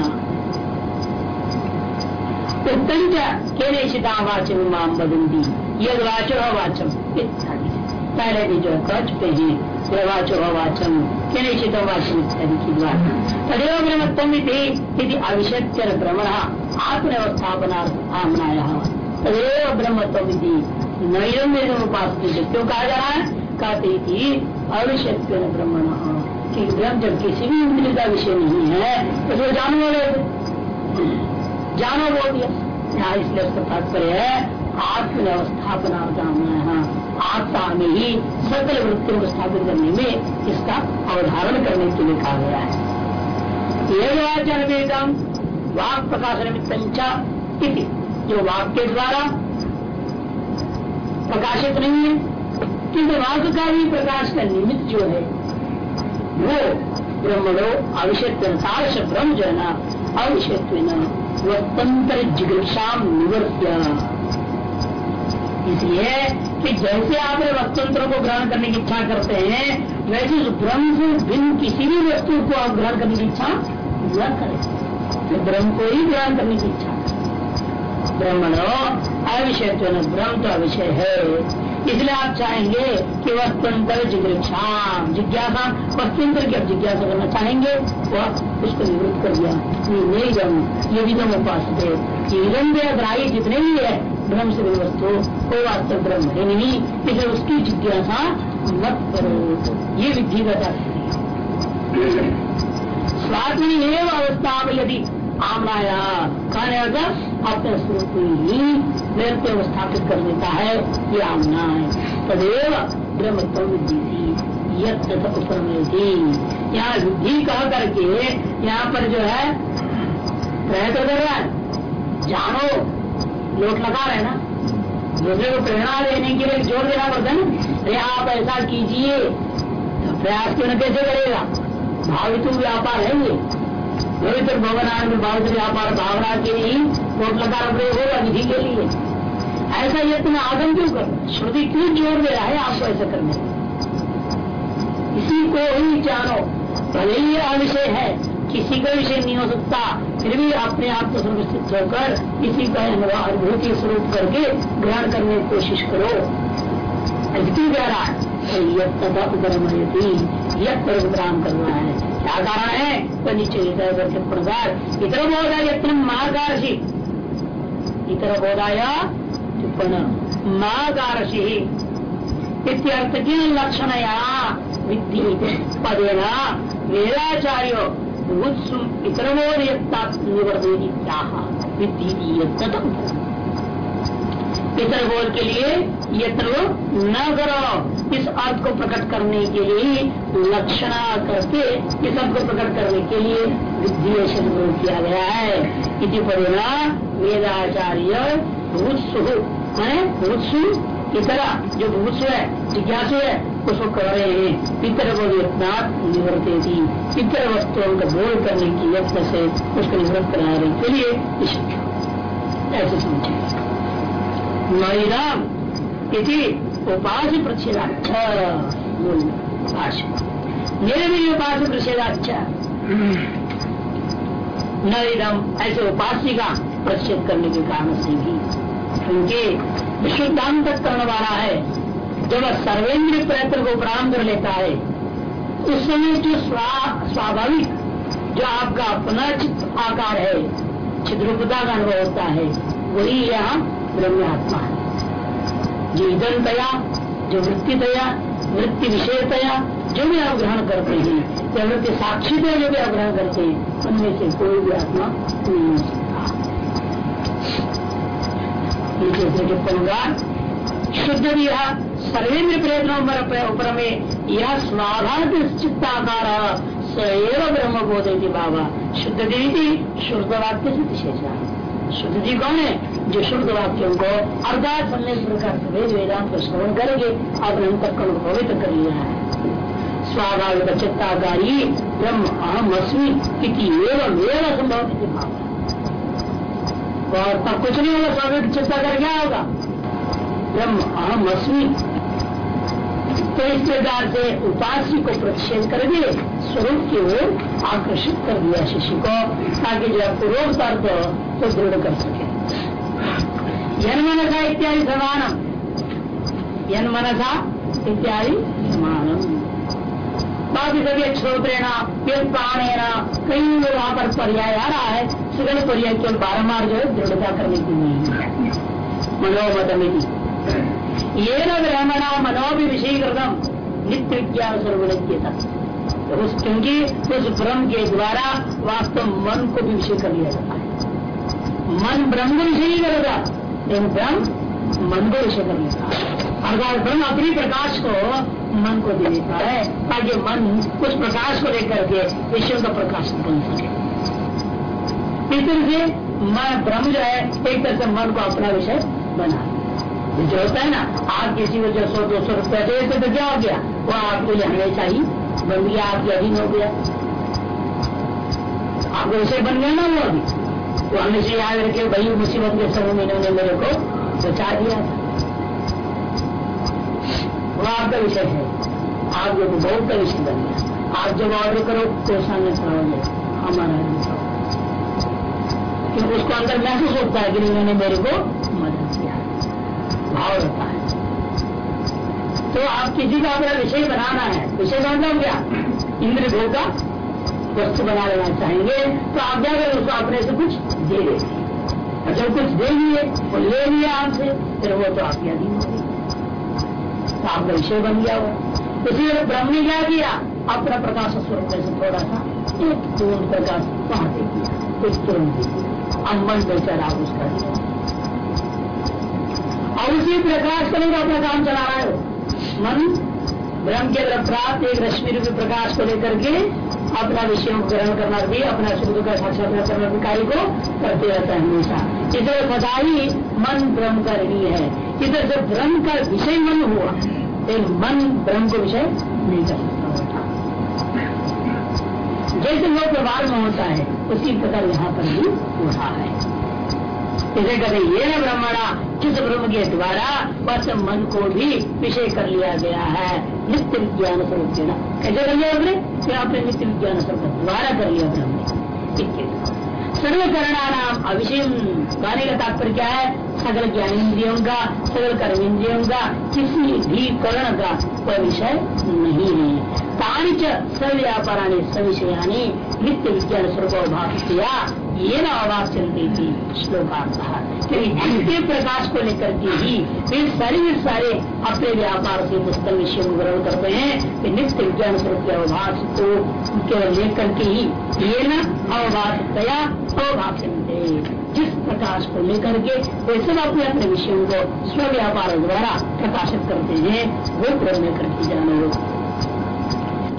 उत्तम के निशितावाचन माम बदंती यद वाचो वाचम पहले भी जो कह चुके हैं वाचो वाचम के निश्चित वाचन इत्यादि की द्वारा तदेव ब्रह्मत्म यदि अविशत्य भ्रमण आत्मव्यवस्थापना आमनाया तदेव ब्रह्मत्व नैरम्य उपास क्यों कहा जा रहा है कहते थी अविशत्य ब्रह्मण कि ब्रह्म जब किसी भी इंद्रिय का विषय नहीं है तो जो जानो जानो बोल दिया इसलिए तात्पर्य है आत्म व्यवस्थापना आत्मा में ही सकल वृत्ति को स्थापित करने में इसका अवधारण करने के लिए कहा गया है। वेदम, वाक प्रकाश निमित्त जो वाक के द्वारा प्रकाशित नहीं है, किंतु वाक का भी प्रकाश का निमित्त जो है, वो ब्रह्मणो अविषत्व सारस ब्रह्म जो है ना अविषत्व स्वतंत्र जिगृषा निवर्त्य। इसलिए कि जैसे आप वस्तुंत्र को ग्रहण करने की इच्छा करते हैं, वैसे उस ब्रह्म से भिन्न किसी भी वस्तु को आप ग्रहण करने की इच्छा न करें। तो ब्रह्म को ही ग्रहण करने की इच्छा ब्रह्मणो, अविषय तो न ब्रह्म तो अविषय है। इसलिए आप चाहेंगे कि वस्तुंतर जिज्ञासा जिज्ञासा वस्तुंतर की आप जिज्ञासा करना चाहेंगे, वह उसको निवृत्त कर दिया। नहीं गम ये विदम उपास ग्राही जितने भी है ब्रह्म से वस्तु कोई वास्तव ब्रह्म है नहीं इसलिए उसकी जिज्ञासा मत करो। ये विधि का स्वात्म एवं अवस्था यदि आमनाया कहने होगा अपने स्वरूप ही नृत्य स्थापित कर देता है। ये आमना है। तदेव ब्रह्मत्व विद्धि यत्र थी यहाँ विद्धि कह करके यहाँ पर जो है, प्रयत्न कर रहा है। जानो लोट लगा रहे ना। दूसरे को प्रेरणा देने के लिए ज़ोर देना पड़ता है ना। अरे आप ऐसा कीजिए, प्रयास क्यों कैसे करेगा? भावित व्यापार है ये। पवित्र भगवान में भाव व्यापार भावना के ही लोट लगा प्रयोग होगा विधि के लिए। ऐसा यत्न आगम क्यों कर? श्रुति क्यों ज़ोर दे रहा है आपको ऐसा करने? इसी को ही जानो, भले ही अविषय है किसी का विषय नहीं हो सकता। फिर भी अपने आप को सुरक्षित होकर किसी का अनुभूति स्वरूप करके ग्रहण करने की कोशिश करो। ऐसे कह रहा करना है। क्या कारण है? तो इधर टिप्पणकार इतर बोधा यत्न महाकार्षि इतर बोधाया टिप्पण। महाकार्षि इत्यर्थ की लक्षण या विद्धि पदेना वेदाचार्य विद्धि इतर बोल के लिए यत्र न करो, इस अर्थ को प्रकट करने के लिए लक्षणा करके, इस अर्थ को प्रकट करने के लिए विद्य किया गया है। इति परिणा वेदाचार्य भूत्सु है भूत्सु तरह जो भूत्सु है, जिज्ञासु है, उसको कर रहे हैं। पितर को निवृत्ति थी, पितर वस्तुओं का बोध करने की यत्न से उसको निवृत्त कराने के लिए ऐसे समझे नईराम इति उपास प्रच्छेदाक्ष मेरे भी उपास प्रच्छेदाक्ष न इदम ऐसे उपास्य का प्रच्छेद करने के कारण से भी क्योंकि शुद्धांत करने वाला है जब सर्वेंद्र प्रयत्न को प्रारंभ कर लेता है। उस समय जो स्वाभाविक, जो आपका अपना चित्त आकार है चिद्रूपता का अनुभव होता है, वही यहाँ ब्रह्मात्मा है। जो इधन तया जो वृत्ति तया वृत्ति विषयतया जो भी आप ग्रहण करते हैं या वृत्ति साक्षी जो भी आप ग्रहण करते हैं, उनमें से कोई भी आत्मा नहीं हो सकता शुद्ध भी सर्वेन्द्र प्रयत्नों ऊपर में यह स्वाभाविक चित्ताकार सैव ब्रह्म बोधे बाबा शुद्ध देवी थी शुद्ध वाक्य से विशेषा शुद्ध जी कौन है? जो शुद्ध वाक्यों को अर्थात सम्य प्रकार से वेदांत को श्रवण करेंगे अपने अंतकरण को पवित्र कर लिया है। स्वाभाविक चित्ताकारी ब्रह्म अहम अस्मी एवं एवं संभव और तब कुछ नहीं होगा स्वाभाविक चित्ताकार क्या होगा? ब्रह्म अहम अस्मी तो इस प्रकार से उपास्य को प्रतिषेध करके स्वरूप की ओर आकर्षित कर दिया शिष्य को, ताकि जो पूर्व अर्थ को दृढ़ कर सके। यन मनसा इत्यादि समानम। यन मनसा इत्यादि समानम। बाकी सभी श्रोत्रेणा प्राणेना कई वहाँ पर पर्याय आ रहा है सुगण पर्याय केवल बारम्बार जो है दृढ़ता करने की नहीं है मनोमतमिति। ये ब्रह्मणा मनोभि विषयीकृतम नित्य विज्ञान सर्वनित्यता तो उस क्योंकि उस ब्रह्म के द्वारा वास्तव मन को भी विषय कर लिया जाता है। मन ब्रह्म विषय नहीं करेगा, लेकिन ब्रह्म मन को विषय कर लेता है अर्थात ब्रह्म अपनी प्रकाश को मन को दे देता है ताकि मन उस प्रकाश को लेकर के विषय का प्रकाश बन सके इस तरह से मैं ब्रह्म जो है, एक तरह से मन को अपना विषय बना जो होता है ना आप किसी को जो सौ, दो सौ रुपया दे देते तो क्या हो गया? वो आपके लिए हमेशा ही बन गया, आपके अधीन हो गया। आपको विषय बन गया ना वो अभी। तो हमेशा याद रखे, भाई, मुसीबत के समय इन्होंने मेरे को बचा दिया। था वो आपका विषय है। आप जो बहुत का विषय बन गया आप जब ऑर्डर करो तो सामने हो जाए हमारा क्योंकि उसको अंदर महसूस होता है कि इन्होंने मेरे को मदद किया भाव रहता है। तो आप किसी का अपना विषय बनाना है। विषय मतलब क्या? इंद्र भोग का वस्तु बना लेना चाहेंगे तो आप क्या करें? उसको अपने से कुछ दे देंगे और जब कुछ दे दिए, वो ले लिया आपसे, फिर वो तो आपकी अधीन हो गई। तो आपका विषय बन गया वो। इसलिए ब्रह्म ने क्या किया? अपना प्रकाश स्वरूप से थोड़ा सा एक पूर्ण प्रकाश वहाँ दे दिया कुछ तुरंत दे दिया आप उसका दिया और उसी प्रकाश को लेकर अपना काम चला रहा है मन, ब्रह्म के प्राप्त एक रश्मि रूपी प्रकाश को लेकर के अपना विषयों ग्रहण करना भी, अपना शुद्ध का साक्षात्कार करने कार्य को करते रहता है हमेशा। सदा ही मन ब्रह्म का ऋणी है। इधर से ब्रह्म का विषय मन हुआ। लेकिन मन ब्रह्म को विषय नहीं कर जैसे वो व्यवहार में होता है, उसी प्रकार यहाँ पर भी हो रहा है। इसे कहते ये न ब्रह्मणा किस ब्रह्म के द्वारा बस मन को भी विषय कर लिया गया है, नित्य विज्ञान स्वरूप देना कैसे कर लिया आपने? आपने नित्य विज्ञान स्वरूप द्वारा कर लिया ब्रह्म सर्वकरणा नाम अभिषेम गाने का तात्पर्य क्या है, सकल ज्ञान इंद्रियों का सकल कर्म इंद्रियों का किसी भी करण का कोई विषय नहीं है। तानी च सव्यापाराणी सविषयानी नित्य विज्ञान स्वरूप भाव किया ये न चलती थी श्लोकार्थ जिनके प्रकाश को लेकर के ही वे सारे सारे अपने व्यापार से पुस्तक विषय को ग्रहण करते हैं कि नित्य विज्ञान स्वरूप के अवभाष को केवल लेकर के ही ये न अवभाष दया अवभाष जिस प्रकाश को लेकर के वे सब अपने अपने विषयों को स्व व्यापार द्वारा प्रकाशित करते हैं, वो ग्रहण करके जाने।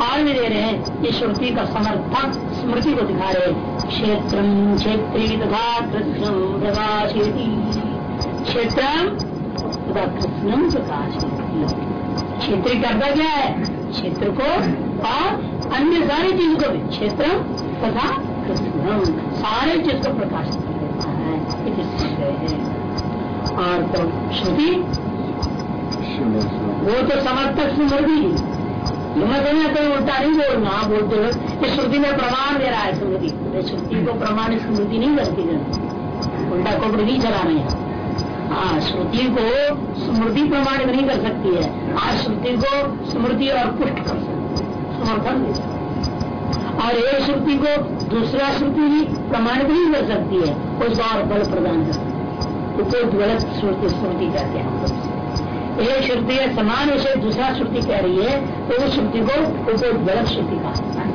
भी दे रहे हैं। ये श्रुति का समर्थक स्मृति को दिखा रहे क्षेत्र क्षेत्री तथा कृष्ण प्रकाश क्षेत्र तथा कृष्ण प्रकाश क्षेत्र का अर्थ क्या है? क्षेत्र को और अन्य सारी चीज़ को भी। क्षेत्र तथा कृष्ण सारे चीज़ को प्रकाशित करता है। और तो श्रुति? वो तो समर्थक स्मृति। समझना कोई उल्टा नहीं बोलना बोलते हो। इस श्रुति में प्रमाण दे रहा है स्मृति। श्रुति को प्रमाण स्मृति नहीं करती उल्टा को नहीं चला नहीं हाँ। श्रुति को स्मृति प्रमाणित नहीं कर सकती है। आज श्रुति को स्मृति और पुष्ट कर सकती समर्थन दे और एक श्रुति को दूसरा श्रुति भी प्रमाणित नहीं कर सकती है। उसका और बल प्रदान कर सकती है। तो गलत श्रुति स्मृति कहते हैं। एक श्रुति है, समान विषय दूसरा श्रुति कह रही है तो उस श्रुति को उसे गलत श्रुति कहा जाता है।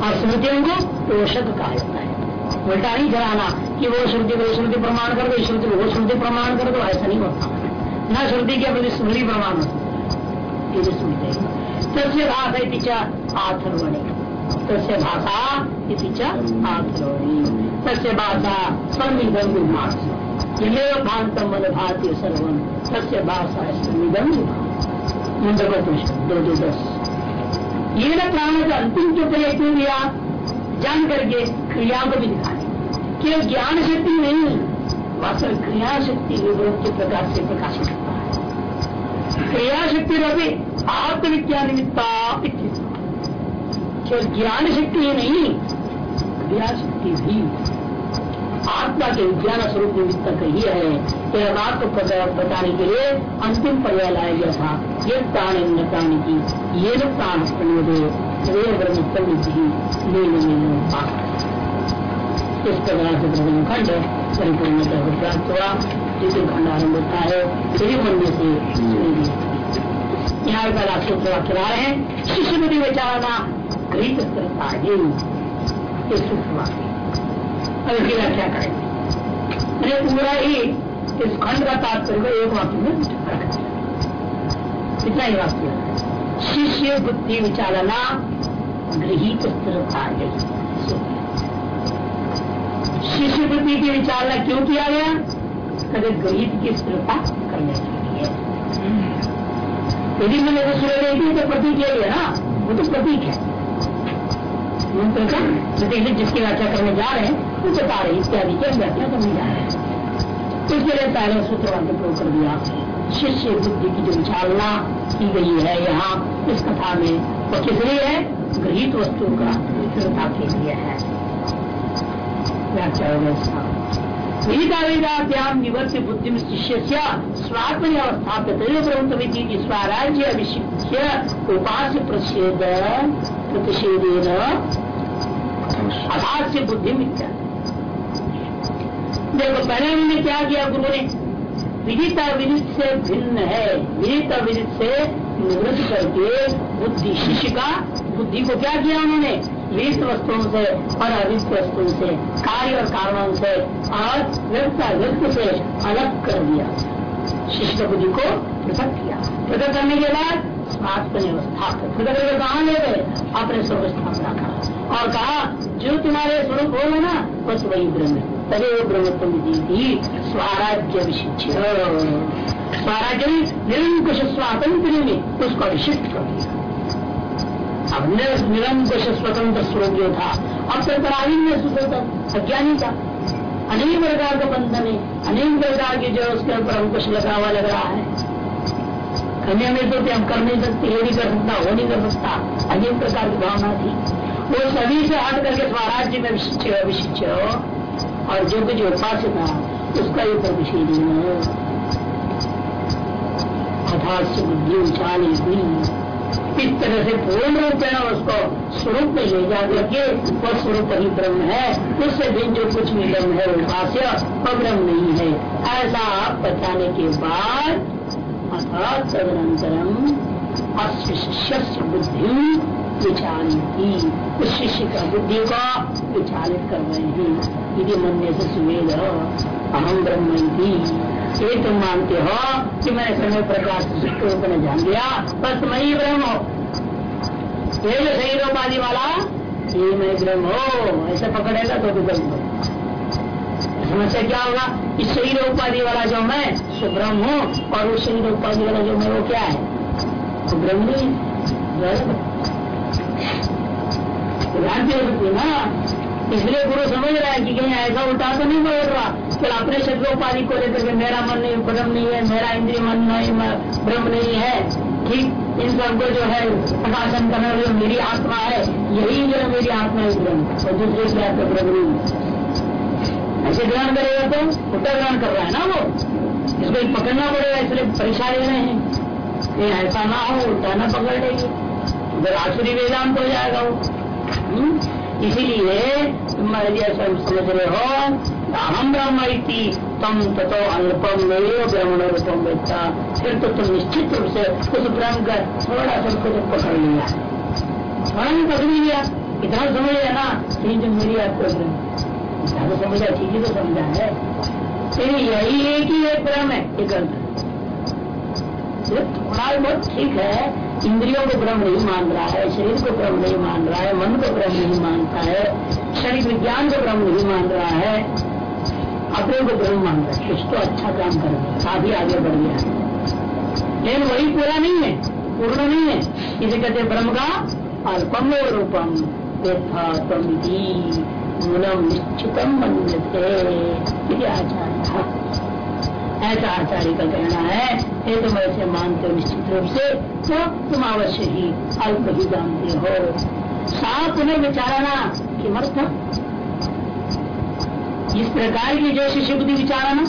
और स्मृतियों को पोषक कहा जाता है। उल्टा नहीं चलाना कि वो श्रुति को श्रुति प्रमाण कर दो श्रुति वो श्रुति प्रमाण कर दो, ऐसा नहीं होता। न श्रुति के प्रति स्मृति प्रमाण होती। होता स्मृति तस्य भाषा इतिचा आथर्वणी तस्य भाषा आथर्वणी तस्य भाषा ये प्राण का अंतिम जो पहले क्यों दिया जान करके क्रिया को भी दिखाने केवल ज्ञान शक्ति नहीं वास्तव क्रिया शक्ति विवृत के प्रकार से प्रकाशित होता है। क्रिया शक्ति रवि आत्मविज्ञान निमित्ता केवल ज्ञान शक्ति ही नहीं क्रिया शक्ति भी। आत्मा के विज्ञान स्वरूप निमित्त ही है। तेरा बात को बताने के लिए अंतिम पर्याय लाया गया था ये प्राण न प्राण की ये न प्राण वे ब्रह्म इस प्रकार से प्रथम खंड परिपूर्णता को प्राप्त हुआ द्वितीय खंड आरंभ होता है यही मंदिर से यहाँ पहला सूत्र वाक्य रहा है शिष्यपति विचारना सूत्र वाक्य अब इसकी व्याख्या करेंगे ये पूरा ही इस खंड का तात्पर्य एक वाक्य में इतना ही वाक्य शिष्य बुद्धि विचारना गृहित स्थिरता शिष्य बुद्धि की विचारना क्यों किया गया? कभी गृहित की स्थिरता करने के लिए। यदि मैंने तो सूर्य नहीं तो प्रतीक यही है ना? वो तो प्रतीक है। मंत्र का जिसकी व्याख्या करने जा रहे हैं वो बता रहे इत्यादि की व्याख्या करने जा रहे हैं। तो इसके लिए पहले सूत्र वाक्य प्रयोग कर दिया। शिष्य बुद्धि की जो विचारना की गई है यहाँ, इस कथा में, वो किस लिए है? गृहित वस्तु का स्थिरता के लिए है। व्याख्या होगा निवर्त बुद्धि शिष्य स्वात्म अवस्थापित ब्रह्मविधि स्वराज्य अभिषिक्य उपास्य प्रषेद प्रतिषेधेन अभाष्य बुद्धि मिथ्या देखो, पहले उन्होंने क्या किया गुरु ने? विदित अविदित से भिन्न है। विदित अविदित से निवृत्त करके बुद्धि, शिष्य का बुद्धि को क्या किया उन्होंने? विदित वस्तुओं से और अविदित वस्तुओं से, कार्य और कारणों से और व्यक्त व्यक्त से अलग कर दिया। शिष्य बुद्धि को पृथक किया। पृथक करने के बाद स्वास्थ्य व्यवस्था पृथक कहा ले गए? अपने स्वस्था रखा और कहा, जो तुम्हारे स्वरूप होगा ना, बस वही ब्रह्म। तदेव ब्रह्मत्व थी। स्वराज्य विशिष्ट। स्वराज्य निरंकुश स्वातंत्र में उसको अभिषिक्त कर दिया। अब निरंकुश स्वतंत्र स्वरूप जो था, अब तो पराधीन में अज्ञानी का अनेक प्रकार का बंधन है। अनेक प्रकार के जो उसके ऊपर अंकुश लगा हुआ लग रहा है। कन्या में तो हम कर नहीं सकते, ये नहीं कर सकता, वो नहीं कर सकता। अनेक प्रकार की भावना थी। वो सभी से हट करके महाराज जी में विशिष्ट विशिष्ट और जो कुछ उपास्य था उसका ही। प्रतिषेध अथास्य बुद्धि उछाली हुई। इस तरह से पूर्ण रूप में उसको स्वरूप में ले जा करके वह स्वरूप ही ब्रह्म है। उससे भी जो कुछ भी ब्रह्म है, उपास्य वह ब्रह्म नहीं है। ऐसा आप बताने के बाद अर्थात तदनंतरम अशिष्य बुद्धि विचारी उस शिष्य का बुद्धि को विचारित कर रहे हैं यदि मन से सुवेद अहम ब्रह्म थी। ये तुम मानते हो कि मैं समय प्रकाश रूप में जान लिया बस मैं ही ब्रह्म हो। ये जो शरीर उपाधि वाला, ये मैं ब्रह्म हो। ऐसे पकड़ेगा तो भी ब्रह्म समस्या क्या होगा? इस शरीर उपाधि वाला जो मैं वो ब्रह्म हूँ। और उस शरीर उपाधि वाला जो मैं, वो क्या है? तो ब्रह्म नहीं हो सकती ना इसलिए गुरु समझ रहा है कि कहीं ऐसा उल्टा तो नहीं बोल रहा कि अपने शब्द उपाधि को लेकर के मेरा मन नहीं, ब्रह्म नहीं है, मेरा इंद्रिय मन नहीं ब्रह्म नहीं है। ठीक, इन सबको जो है प्रकाशन करना जो मेरी आत्मा है। यही जो मेरी आत्मा है ब्रह्म। और दूसरे से आपका ब्रह्म नहीं ऐसे ग्रहण करेगा तो उत्तर ग्रहण कर रहा है ना वो? इसको पकड़ना पड़ेगा, इसलिए ले रहे हैं। ऐसा ना हो, उल्टा ना पकड़ लेगी। उधर आसुरी वेदांत हो जाएगा वो? इसीलिए तुम समझ रहे हो अहम ब्रह्म तम तथो अल्पम ब्रह्मण रूपम बेचा फिर तो तुम निश्चित रूप से उस ब्रह्म का थोड़ा सा खुद पकड़ लिया। थोड़ा भी पकड़ लिया। इतना समझ लिया ना ठीक जो मेरी आपको इतना तो समझा, ठीक ही तो समझा है। फिर यही एक ही एक ब्रह्म है एक अर्थ थोड़ा बहुत ठीक है इंद्रियों को ब्रह्म नहीं मान रहा है, शरीर को ब्रह्म नहीं मान रहा है, मन को ब्रह्म नहीं मानता है, शरीर विज्ञान को ब्रह्म नहीं मान रहा है, अपने को ब्रह्म मान रहा है। कुछ तो अच्छा काम कर काफ़ी आगे बढ़ गया है। लेकिन वही पूरा नहीं है, पूर्ण नहीं है। इसे कहते ब्रह्म का अल्पम रूपम मूलम निश्चितम मनते आचार्य। ऐसा आचार्य का कहना है। ये तुम ऐसे मानते हो निश्चित रूप से। तो तुम अवश्य ही अल्प ही जानते हो। साफ़ पुनः विचारना किमर्थम इस प्रकार की जो शिष्य बुद्धि विचाराना।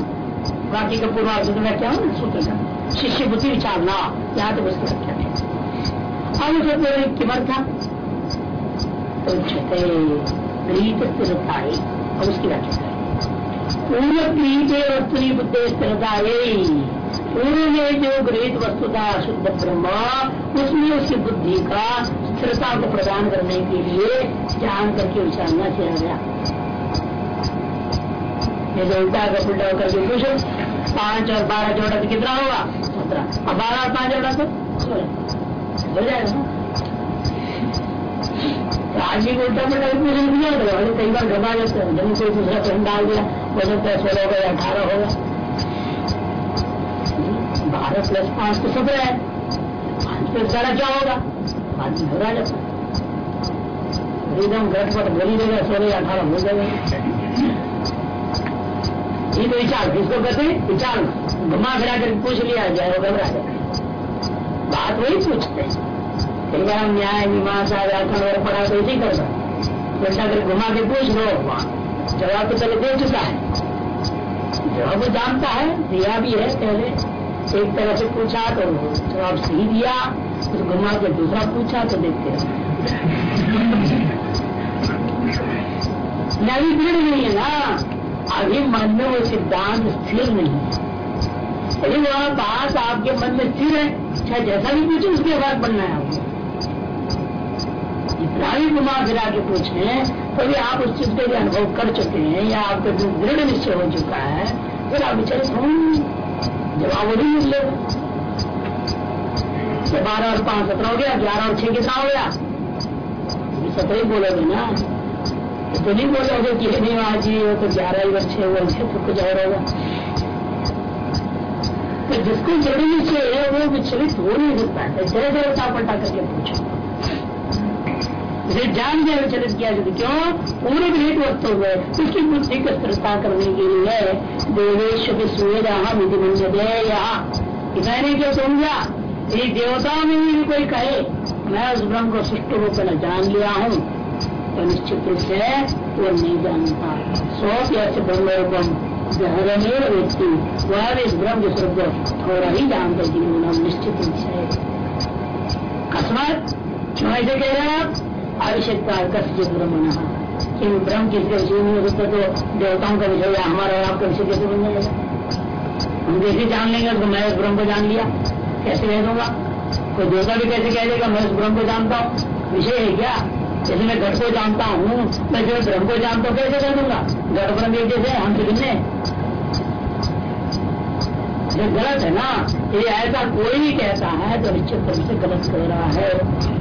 बाकी का पूर्वार्थ में क्या हो सूत्र का। शिष्य बुद्धि विचारना। यहाँ तो उसकी व्याख्या है। अब उसे पूरे किमर्थ तो प्रीत स्थिरता ही और उसकी व्याख्या पूर्व प्रीत वस्तु बुद्धि स्थिरता पूर्व में जो गृहित वस्तु था शुद्ध ब्रह्म उसमें उसकी बुद्धि का स्थिरता को प्रदान करने के लिए जान करके विचारना किया गया? जैसे उल्टा का उल्टा होकर के पूछो पाँच और बारह जोड़ा तो कितना होगा? सत्रह। और बारह और पाँच जोड़ा तो सोलह हो जाएगा आज भी उल्टा पुल्टा पूछ दिया तो कई बार घबा जाते हैं। जब कोई दूसरा प्रश्न डाल दिया हो सकता है सोलह होगा या अठारह होगा बारह प्लस पाँच तो सत्रह है। पाँच प्लस बारह क्या होगा? आदमी घबरा जाता एकदम घटपट बोली देगा सोलह या अठारह हो जाएगा ये तो विचार किसको कहते हैं, विचार। घुमा फिरा कर पूछ लिया जाए वो घबरा जाए बात वही पूछते कई हम न्याय, मीमांसा व्याकरण वगैरह पढ़ा तो इसी करता ऐसा कर घुमा के पूछ लो, जवाब तो पहले दे चुका है। जवाब वो जानता है, दिया भी है पहले। एक तरह से पूछा तो जवाब सही दिया, फिर घुमा के दूसरा पूछा तो देखते नवी दृढ़ नहीं है ना। अभी मन में वो सिद्धांत स्थिर नहीं है। यदि वह, बात आपके मन में स्थिर है। चाहे जैसा भी पूछे, उसके बाद बनना है आपको। इतना भी घुमा फिरा के पूछे तो भी आप उस चीज़ के लिए अनुभव कर चुके हैं, या आपका जो दृढ़ निश्चय हो चुका है, फिर आप बेचारे जवाब वो नहीं मिल लेगा बारह और पाँच सत्रह हो गया, ग्यारह और छह कितना हो गया सत्रह ही बोलोगे ना? तो नहीं बोलोगे कि नहीं आज ही वो तो ग्यारह ही बच्चे हुए थे तो कुछ और होगा। तो जिसको ज़रूरी चाहिए वो विचलित हो नहीं सकता। है जय देवता पलटा करके पूछो। इसे जान के विचलित किया क्यों? पूरे गृहित वस्तु हुए उसकी बुद्धि को स्थिरता करने के लिए देवेश नहीं क्यों समझा में भी कोई कहे। मैं उस ब्रह्म को सुष्ट रूप में जान लिया हूँ। तो निश्चित रूप से वो नहीं जानता। सौ ऐसे ब्रह्म रूपम गहरमेर व्यक्ति, वह इस ब्रह्म को थोड़ा ही जानते जीवन निश्चित रूप से ऐसे कह रहे हैं आप? आवश्यकता कस्य ब्रह्म कि ब्रह्म किसके विषय में होता तो देवताओं का विषय या हमारा और आपका विषय कैसे बन जाएगा? हम कैसे जान लेंगे तो मैं ब्रह्म को जान लिया। कैसे कह दूँगा? कोई देवता भी कैसे कह देगा, मैं उस ब्रह्म को जानता हूँ? विषय है क्या? जैसे मैं घट को जानता हूँ, मैं जब ब्रह्म को जानता हूँ, कैसे कर दूँगा? घट ब्रह्म एक जैसे हम तो भिन्न ये गलत है ना? ये ऐसा कोई भी कहता है तो निश्चित रूप से गलत कह रहा है।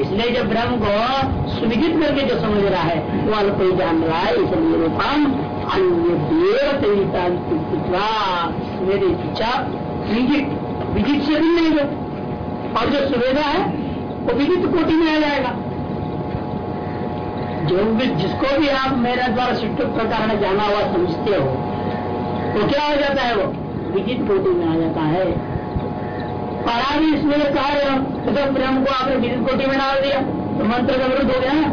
इसलिए जो ब्रह्म को सुविदित करके जो समझ रहा है वो अल्प ही जान रहा है, इसलिए रूपम अन्य इच्छा विजित विजित से भी नहीं और जो सुविधा है, वो विजित कोटि में आ जाएगा। जो भी जिसको भी आप मेरे द्वारा शिष्ट प्रकार जाना हुआ समझते हो, वो क्या हो जाता है वो? विजित कोटि में आ जाता है। पढ़ा भी इसमें कहा गया तो प्रेम को आपने विदित कोटि में डाल दिया तो मंत्र का विरुद्ध हो गया ना।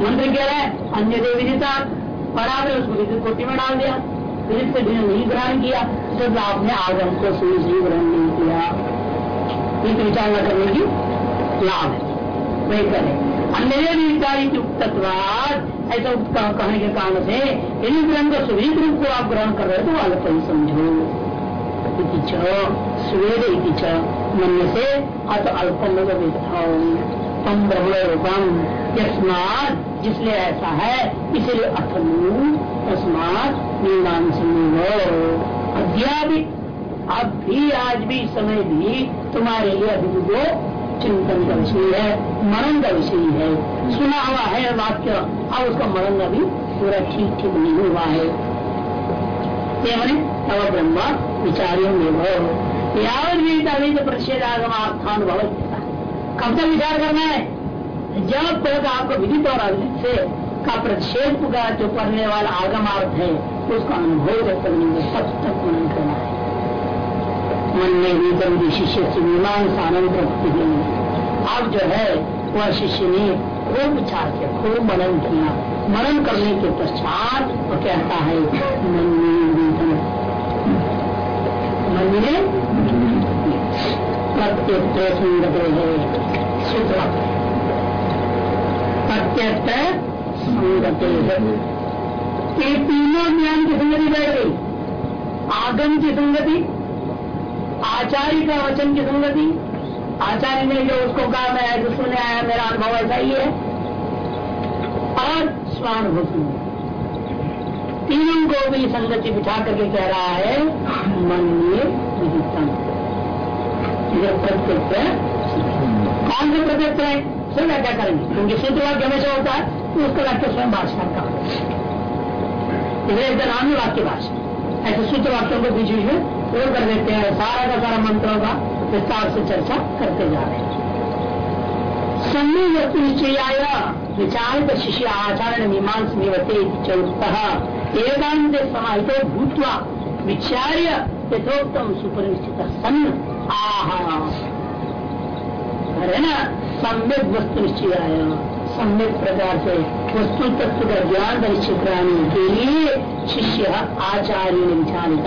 मंत्र क्या है? अन्य देव विदिता पढ़ा भी उसको विदित कोटि में डाल दिया। विदित को नहीं ग्रहण किया। तो आपने आगम को सही सही ग्रहण नहीं किया तो विचार न करने की लाभ है। वही करे। अन्य उक्तत्वाद, ऐसा कहने के कारण से, यदि ग्रहण को सुविध रूप को आप ग्रहण कर रहे हो तो अल्प ही समझो। मन से अत अल्पम तम ब्रह्म रूपम जिसलिए ऐसा है, इसलिए अथनु, तस्मात अब भी आज भी समय भी तुम्हारे लिए अभी वो चिंतन का विषय है, मनन का विषय है। सुना हुआ है वाक्य, अब उसका मरण अभी पूरा ठीक ठीक नहीं हुआ है। ये मैंने तब ब्रह्म विचार्य यावत जो प्रतिषेधागमार्थानुभव कब तक विचार करना है जब तक आपको विदित और अविदित से का प्रतिषेध का जो पढ़ने वाला आगमार्थ है उसका अनुभव जब तक नहीं तब तक मनन करना है मन में भी बंदी शिष्य से मीमांसानंद अब जो है वह शिष्य ने खूब विचार किया खूब मनन किया मनन करने के पश्चात वो कहता है मन में मन में प्रत्यक्ष संगत ये तीनों ज्ञान की संगति बैठ गई आगम की संगति आचार्य का वचन की संगति आचार्य ने जो उसको कहा मैं सुने आया मेरा अनुभव ऐसा ही है और स्वानुभव तीनों को भी संगति बिठा करके कह रहा है, मन प्रत्यक्ष कौन से प्रत्यक्ष है? सब व्याख्या करेंगे। क्योंकि शुद्ध वाक्य हमेशा होता है तो उसका वाक्य स्वयं भाषा का। इसलिए नाम वाक्य भाषा ऐसे सूत्र वाक्यों को बीच बीच में प्रयोग कर देते हैं। सारा का सारा मंत्रों का विस्तार से चर्चा करते जा रहे हैं। सम्य वस्तु निश्चय विचारित शिष्य आचारण मीमांस निवते चौथ एकांत समाहित भूतवा विचार्य यथोक्तम सुपरिचित सन्न आहा। है ना सम्यक वस्तु निश्चित निश्चय सम्यक प्रकार से वस्तु तत्व का ज्ञान निश्चित कराने के लिए शिष्य आचार्य ने विचारित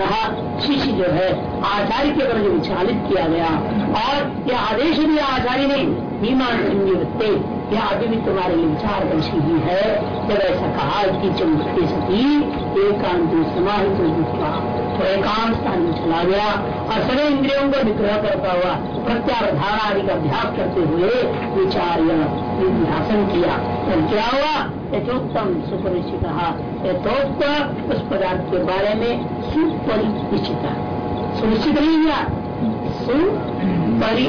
शिष्य जो है आचार्य के द्वारा जो विचालित। किया गया और यह आदेश दिया आचार्य ने मीमांस निवृत्ते यह अभी भी तुम्हारे लिए विचार का ही है, जब ऐसा कहा कि चमकते सती एकांत समाहित तो एकांत स्थान में चला गया और सभी इंद्रियों को निग्रह करता हुआ प्रत्याधार आदि का अभ्यास करते हुए विचार ध्यासन किया। तो क्या हुआ? यथोत्तम सुपरिचित यथोक्त उस पदार्थ के बारे में सुपरिचित। सुनिश्चित नहीं हुआ? सुपरि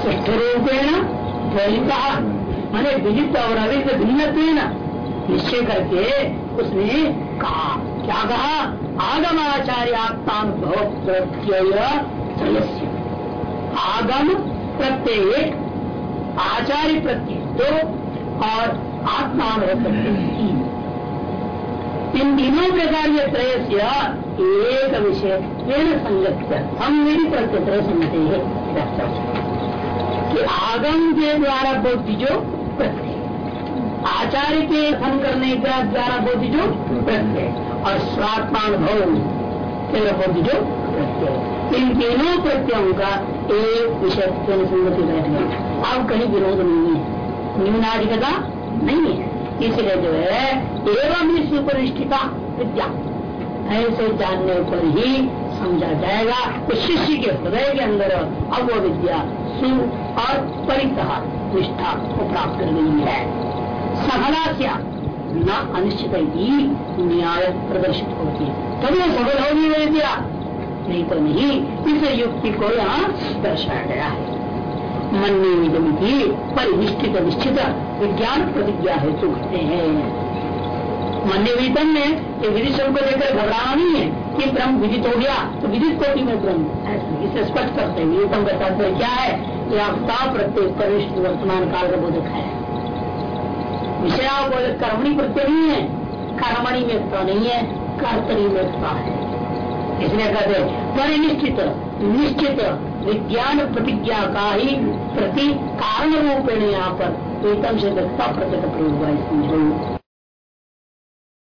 सुष्ठ रूपेण मैंने विजित और अविद भिन्न निश्चय करके उसने कहा, क्या कहा? आगम आचार्यात्मानुभव प्रत्यय आगम प्रत्येक, आचार्य प्रत्यय दो और आत्मानुभव प्रत्यय इन तीनों प्रकार के त्रय एक विषय संगत हम मेरी प्रत्यय संगत है। कि आगम के द्वारा बोधि जो प्रत्यय। आचार्य के फन करने के द्वारा बोधि जो प्रत्यय। और स्वात्मानुभव के बोधि जो प्रत्यय। इन तीनों प्रत्ययों का एक विषय संगति बैठ गया अब कहीं विरोध नहीं है। न्यूनाधिकता नहीं है। इसलिए जो है, एवं ही सुपरिष्ठिता विद्या। ऐसे जानने पर ही समझा जाएगा तो शिष्य के हृदय के अंदर अब वो विद्या सु और परितः निष्ठा को प्राप्त कर गई है। सफला क्या? न अनिश्चित ही न्याय प्रदर्शित होती है। वो सफल होगी विद्या नहीं तो नहीं, इस युक्ति को यहाँ दर्शाया गया है। मन में निगम की निश्चित निश्चित विज्ञान प्रतिज्ञा हेतु कहते हैं। मन्य विदितम में ये विधि स्वरूप को लेकर घबराना नहीं है कि ब्रह्म विदित हो गया तो विदित कोटि में ब्रह्म इसे स्पष्ट करते हैं, विदितम का तात्पर्य क्या है? कि आपका प्रत्येक परिष्ठ वर्तमान काल का बोधक है। विषयाबोधक कर्मणी प्रत्यय नहीं है, कर्मणि में नहीं है, कर्तरी में है। इसलिए कहते परिनिश्चित, निश्चित, विज्ञान प्रतिज्ञा का ही प्रति कारण रूपेण यहाँ पर एकदम से प्रत्येक प्रयोग हुआ समझो।